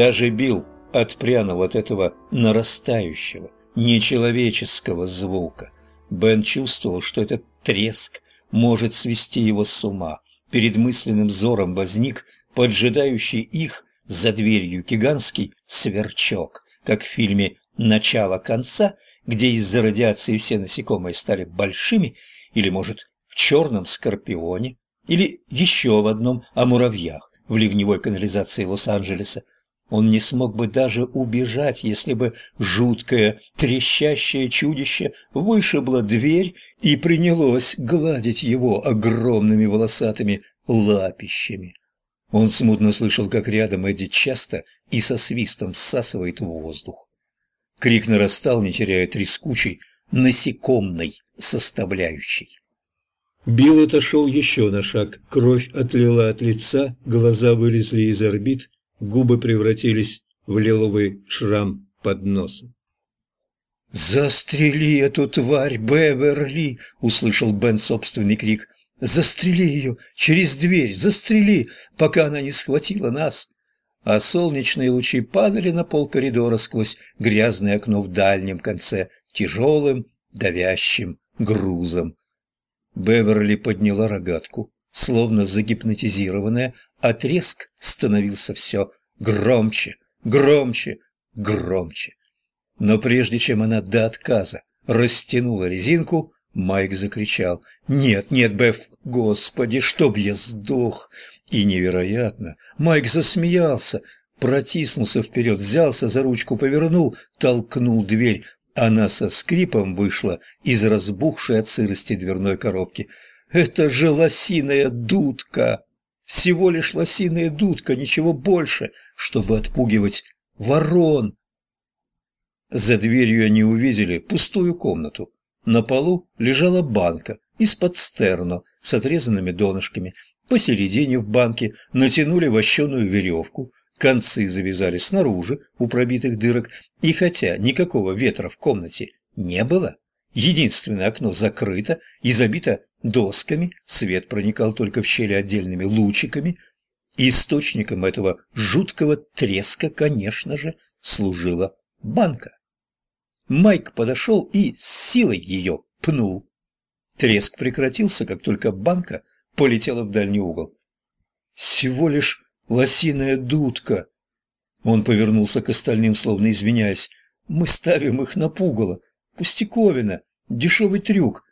Даже Билл отпрянул от этого нарастающего, нечеловеческого звука. Бен чувствовал, что этот треск может свести его с ума. Перед мысленным взором возник поджидающий их за дверью гигантский сверчок, как в фильме «Начало-конца», где из-за радиации все насекомые стали большими, или, может, в черном скорпионе, или еще в одном о муравьях в ливневой канализации Лос-Анджелеса. Он не смог бы даже убежать, если бы жуткое, трещащее чудище вышибло дверь и принялось гладить его огромными волосатыми лапищами. Он смутно слышал, как рядом Эдди часто и со свистом всасывает воздух. Крик нарастал, не теряя трескучей, насекомной составляющей. Билл отошел еще на шаг. Кровь отлила от лица, глаза вылезли из орбит, губы превратились в лиловый шрам под носом. «Застрели эту тварь, Беверли!» — услышал Бен собственный крик. «Застрели ее! Через дверь! Застрели, пока она не схватила нас!» А солнечные лучи падали на пол коридора сквозь грязное окно в дальнем конце, тяжелым, давящим грузом. Беверли подняла рогатку, словно загипнотизированная, а становился все громче, громче, громче. Но прежде чем она до отказа растянула резинку, Майк закричал «Нет, нет, Беф, господи, чтоб я сдох!» И невероятно, Майк засмеялся, протиснулся вперед, взялся за ручку, повернул, толкнул дверь, она со скрипом вышла из разбухшей от сырости дверной коробки. «Это же лосиная дудка!» Всего лишь лосиная дудка, ничего больше, чтобы отпугивать ворон. За дверью они увидели пустую комнату. На полу лежала банка из-под стерно с отрезанными донышками. Посередине в банке натянули вощеную веревку, концы завязали снаружи у пробитых дырок, и хотя никакого ветра в комнате не было, единственное окно закрыто и забито досками, свет проникал только в щели отдельными лучиками, источником этого жуткого треска, конечно же, служила банка. Майк подошел и с силой ее пнул. Треск прекратился, как только банка полетела в дальний угол. Всего лишь лосиная дудка. Он повернулся к остальным, словно извиняясь. Мы ставим их на пугало. Пустяковина, дешевый трюк.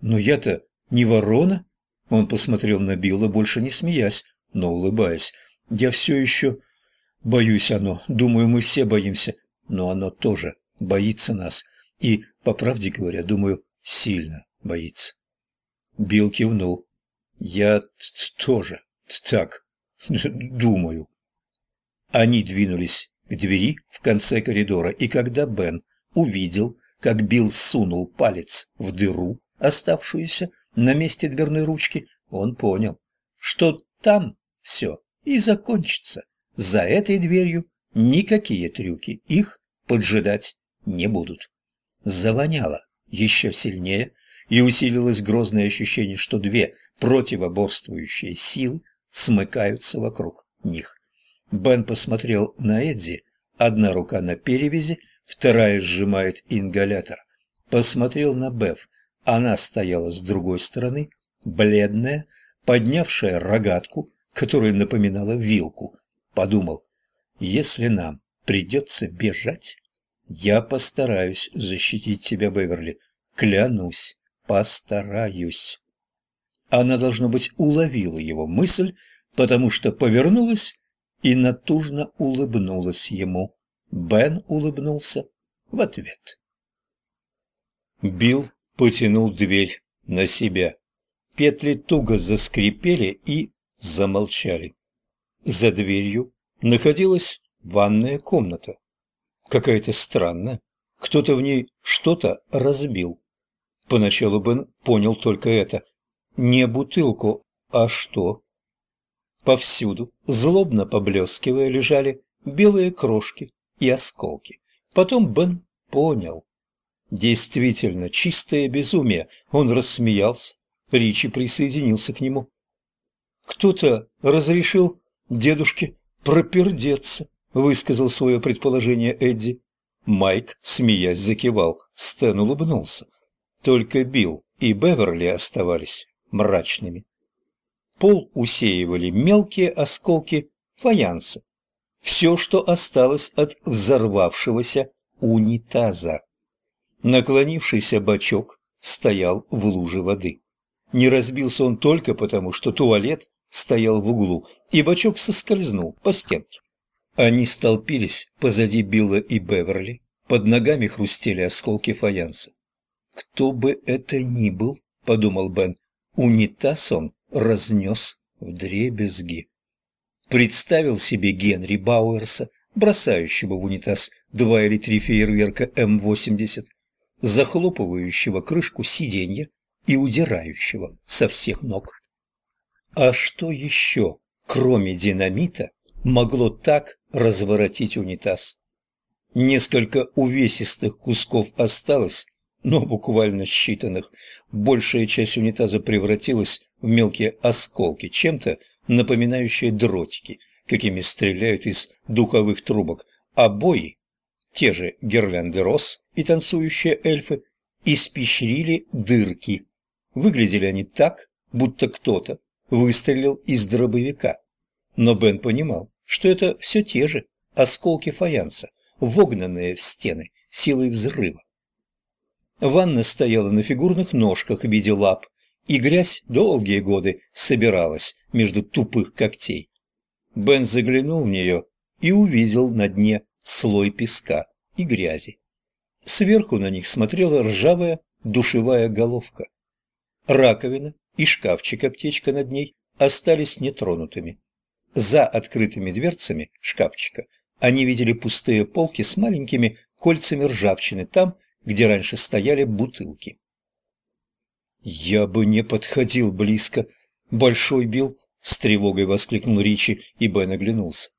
Но я-то не ворона. Он посмотрел на Билла, больше не смеясь, но улыбаясь. Я все еще боюсь оно. Думаю, мы все боимся. Но оно тоже боится нас. И, по правде говоря, думаю, сильно боится. Билл кивнул. Я тоже так думаю. Они двинулись к двери в конце коридора, и когда Бен увидел, как Билл сунул палец в дыру, оставшуюся на месте дверной ручки, он понял, что там все и закончится. За этой дверью никакие трюки их поджидать не будут. Завоняло еще сильнее, и усилилось грозное ощущение, что две противоборствующие силы смыкаются вокруг них. Бен посмотрел на Эдди, одна рука на перевязи, вторая сжимает ингалятор. Посмотрел на Беф, она стояла с другой стороны, бледная, поднявшая рогатку, которая напоминала вилку. Подумал, если нам придется бежать, я постараюсь защитить тебя, Беверли. Клянусь, постараюсь. Она, должно быть, уловила его мысль, потому что повернулась и натужно улыбнулась ему. Бен улыбнулся в ответ. Билл потянул дверь на себя. Петли туго заскрипели и замолчали. За дверью находилась ванная комната. Какая-то странная. Кто-то в ней что-то разбил. Поначалу Бен понял только это. Не бутылку, а что? Повсюду, злобно поблескивая, лежали белые крошки и осколки. Потом Бен понял. Действительно, чистое безумие. Он рассмеялся. Ричи присоединился к нему. Кто-то разрешил дедушке пропердеться – высказал свое предположение Эдди. Майк, смеясь, закивал. Стэн улыбнулся. Только Билл и Беверли оставались мрачными. Пол усеивали мелкие осколки фаянса. Все, что осталось от взорвавшегося унитаза. Наклонившийся бачок стоял в луже воды. Не разбился он только потому, что туалет стоял в углу, и бачок соскользнул по стенке. Они столпились позади Билла и Беверли, под ногами хрустели осколки фаянса. «Кто бы это ни был», — подумал Бен, — «унитаз он разнес в дребезги». Представил себе Генри Бауэрса, бросающего в унитаз два или три фейерверка М-80, захлопывающего крышку сиденья и удирающего со всех ног. А что еще, кроме динамита, могло так разворотить унитаз? Несколько увесистых кусков осталось, но буквально считанных. Большая часть унитаза превратилась в мелкие осколки, чем-то напоминающие дротики, какими стреляют из духовых трубок, обои, те же гирлянды и танцующие эльфы, испещрили дырки. Выглядели они так, будто кто-то выстрелил из дробовика. Но Бен понимал, что это все те же осколки фаянса, вогнанные в стены силой взрыва. Ванна стояла на фигурных ножках в виде лап, и грязь долгие годы собиралась между тупых когтей. Бен заглянул в нее и увидел на дне слой песка и грязи. Сверху на них смотрела ржавая душевая головка. Раковина и шкафчик-аптечка над ней остались нетронутыми. За открытыми дверцами шкафчика они видели пустые полки с маленькими кольцами ржавчины там, где раньше стояли бутылки. «Я бы не подходил близко, большой Билл!» — с тревогой воскликнул Ричи, и Бен оглянулся.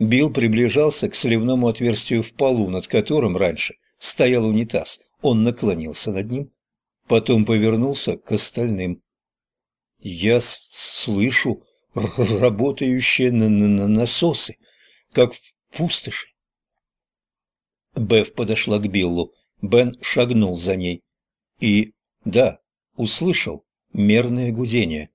Билл приближался к сливному отверстию в полу, над которым раньше стоял унитаз. Он наклонился над ним, потом повернулся к остальным. «Я слышу работающие на -на насосы, как в пустоши». Беф подошла к Биллу. Бен шагнул за ней. И, да, услышал мерное гудение.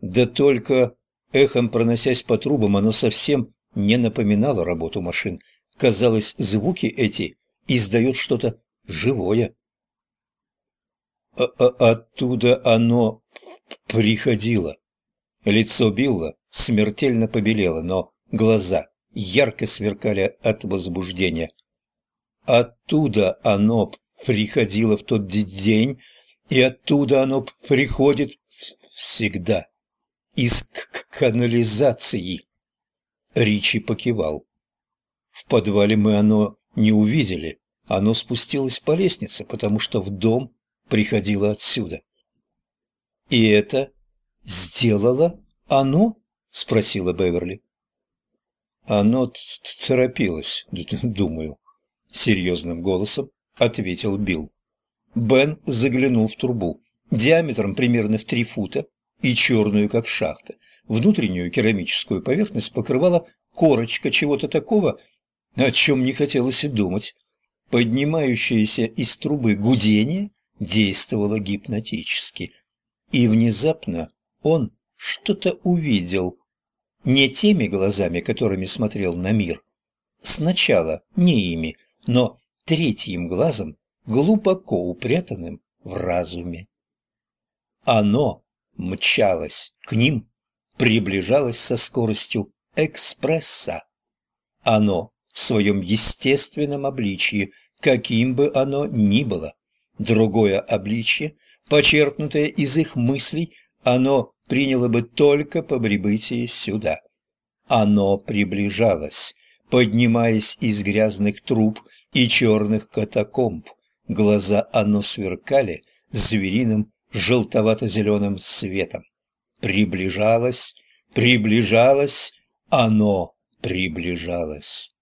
Да только, эхом проносясь по трубам, оно совсем не напоминало работу машин. Казалось, звуки эти издают что-то живое. А -а Оттуда оно приходило. Лицо Билла смертельно побелело, но глаза ярко сверкали от возбуждения. Оттуда оно приходило в тот день, и оттуда оно приходит всегда. Из канализации. Ричи покивал. В подвале мы оно не увидели. Оно спустилось по лестнице, потому что в дом приходило отсюда. «И это сделало оно?» — спросила Беверли. «Оно торопилось, думаю», — серьезным голосом ответил Билл. Бен заглянул в трубу, диаметром примерно в три фута и черную, как шахта. Внутреннюю керамическую поверхность покрывала корочка чего-то такого, о чем не хотелось и думать. Поднимающееся из трубы гудение действовало гипнотически. И внезапно он что-то увидел. Не теми глазами, которыми смотрел на мир. Сначала не ими, но третьим глазом, глубоко упрятанным в разуме. Оно мчалось к ним, приближалось со скоростью экспресса. Оно в своем естественном обличье, каким бы оно ни было, другое обличье, почерпнутое из их мыслей, оно приняло бы только по прибытии сюда. Оно приближалось, поднимаясь из грязных труб и черных катакомб. Глаза оно сверкали звериным желтовато-зеленым светом. Приближалось, приближалось, оно приближалось.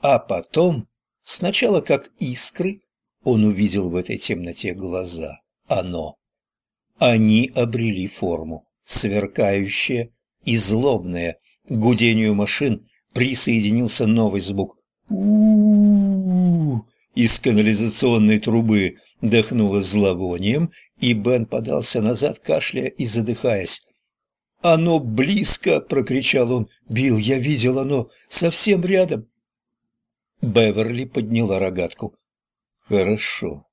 А потом, сначала как искры, он увидел в этой темноте глаза, оно. Они обрели форму, сверкающие и злобные, гудению машин присоединился новый звук. у Из канализационной трубы дохнуло зловонием, и Бен подался назад, кашляя и задыхаясь. «Оно близко!» — прокричал он. «Билл, я видел оно совсем рядом!» Беверли подняла рогатку. «Хорошо.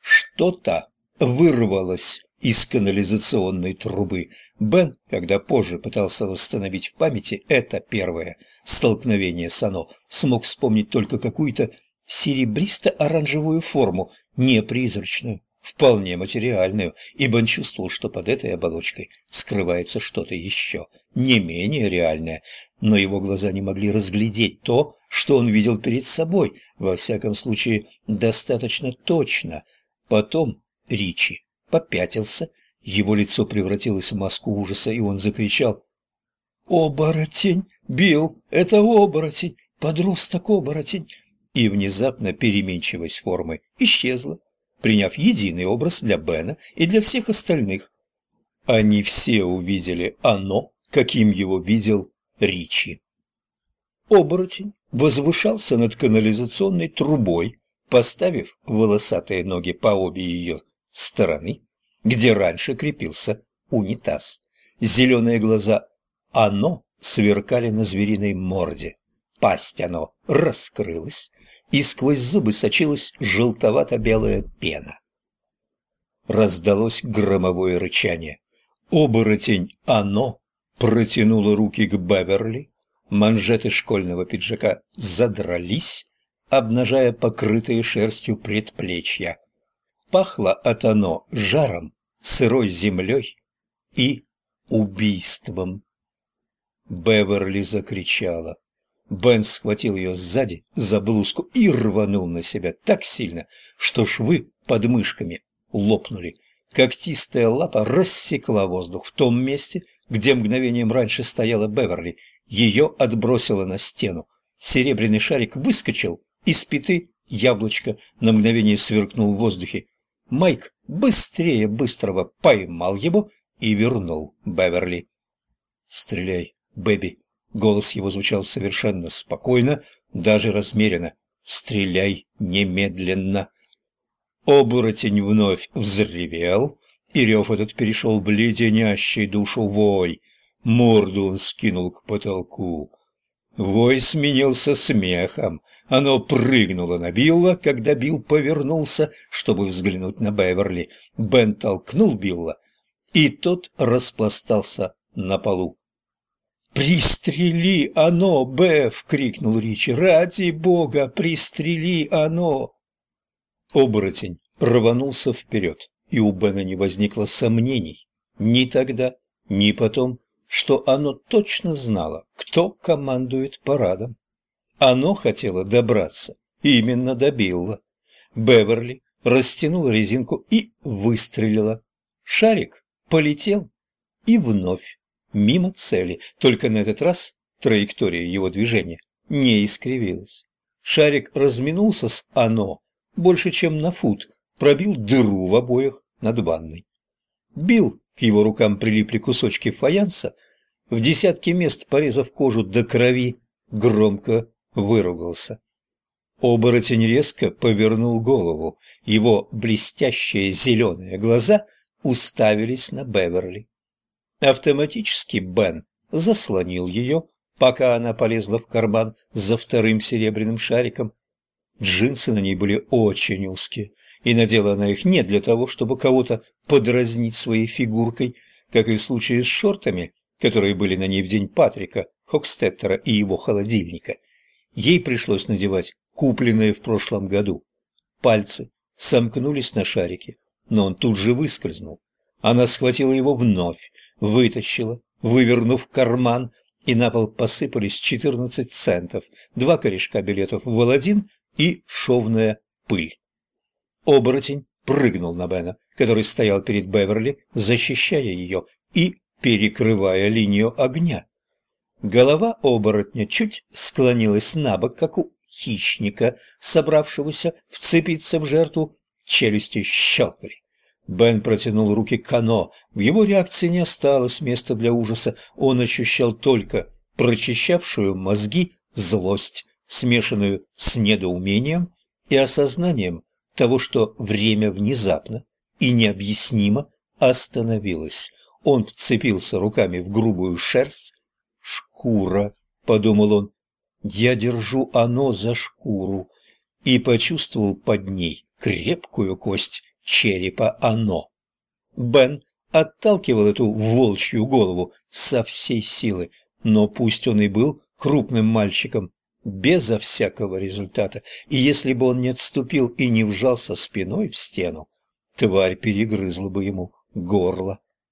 Что-то вырвалось из канализационной трубы. Бен, когда позже пытался восстановить в памяти это первое столкновение с оно, смог вспомнить только какую-то серебристо-оранжевую форму, не призрачную, вполне материальную, ибо он чувствовал, что под этой оболочкой скрывается что-то еще, не менее реальное, но его глаза не могли разглядеть то, что он видел перед собой, во всяком случае, достаточно точно. Потом Ричи попятился, его лицо превратилось в маску ужаса, и он закричал «Оборотень! Билл, это оборотень! Подросток-оборотень!» И внезапно переменчивость формы исчезла, приняв единый образ для Бена и для всех остальных. Они все увидели оно, каким его видел Ричи. Оборотень возвышался над канализационной трубой, поставив волосатые ноги по обе ее стороны, где раньше крепился унитаз. Зеленые глаза «оно» сверкали на звериной морде. Пасть оно раскрылась, и сквозь зубы сочилась желтовато-белая пена. Раздалось громовое рычание. Оборотень «Оно» протянуло руки к Беверли, манжеты школьного пиджака задрались, обнажая покрытые шерстью предплечья. Пахло от оно жаром, сырой землей и убийством. Беверли закричала. Бен схватил ее сзади за блузку и рванул на себя так сильно, что швы под мышками лопнули. Когтистая лапа рассекла воздух в том месте, где мгновением раньше стояла Беверли. Ее отбросило на стену. Серебряный шарик выскочил из пяты, яблочко на мгновение сверкнул в воздухе. Майк быстрее быстрого поймал его и вернул Беверли. «Стреляй, Бэби!» Голос его звучал совершенно спокойно, даже размеренно. «Стреляй немедленно!» Оборотень вновь взревел, и рев этот перешел в леденящий душу вой. Морду он скинул к потолку. Вой сменился смехом. Оно прыгнуло на Билла, когда Билл повернулся, чтобы взглянуть на Беверли. Бен толкнул Билла, и тот распластался на полу. «Пристрели оно, Беф!» — крикнул Ричи. «Ради бога, пристрели оно!» Оборотень рванулся вперед, и у Бена не возникло сомнений ни тогда, ни потом, что оно точно знало, кто командует парадом. Оно хотело добраться именно до Билла. Беверли растянула резинку и выстрелила. Шарик полетел и вновь мимо цели, только на этот раз траектория его движения не искривилась. Шарик разминулся с «оно» больше, чем на фут, пробил дыру в обоях над ванной. Бил, к его рукам прилипли кусочки фаянса, в десятки мест порезав кожу до крови, громко выругался. Оборотень резко повернул голову, его блестящие зеленые глаза уставились на Беверли. Автоматически Бен заслонил ее, пока она полезла в карман за вторым серебряным шариком. Джинсы на ней были очень узкие, и надела она их не для того, чтобы кого-то подразнить своей фигуркой, как и в случае с шортами, которые были на ней в день Патрика, Хокстеттера и его холодильника. Ей пришлось надевать купленные в прошлом году. Пальцы сомкнулись на шарике, но он тут же выскользнул. Она схватила его вновь, вытащила, вывернув карман, и на пол посыпались четырнадцать центов, два корешка билетов в Аладдин и шовная пыль. Оборотень прыгнул на Бена, который стоял перед Беверли, защищая ее и перекрывая линию огня. Голова оборотня чуть склонилась на бок, как у хищника, собравшегося вцепиться в жертву, челюсти щелкали. Бен протянул руки к Кано. В его реакции не осталось места для ужаса. Он ощущал только прочищавшую мозги злость, смешанную с недоумением и осознанием того, что время внезапно и необъяснимо остановилось. Он вцепился руками в грубую шерсть. «Шкура», — подумал он, — «я держу оно за шкуру» и почувствовал под ней крепкую кость черепа оно. Бен отталкивал эту волчью голову со всей силы, но пусть он и был крупным мальчиком, безо всякого результата, и если бы он не отступил и не вжался спиной в стену, тварь перегрызла бы ему горло.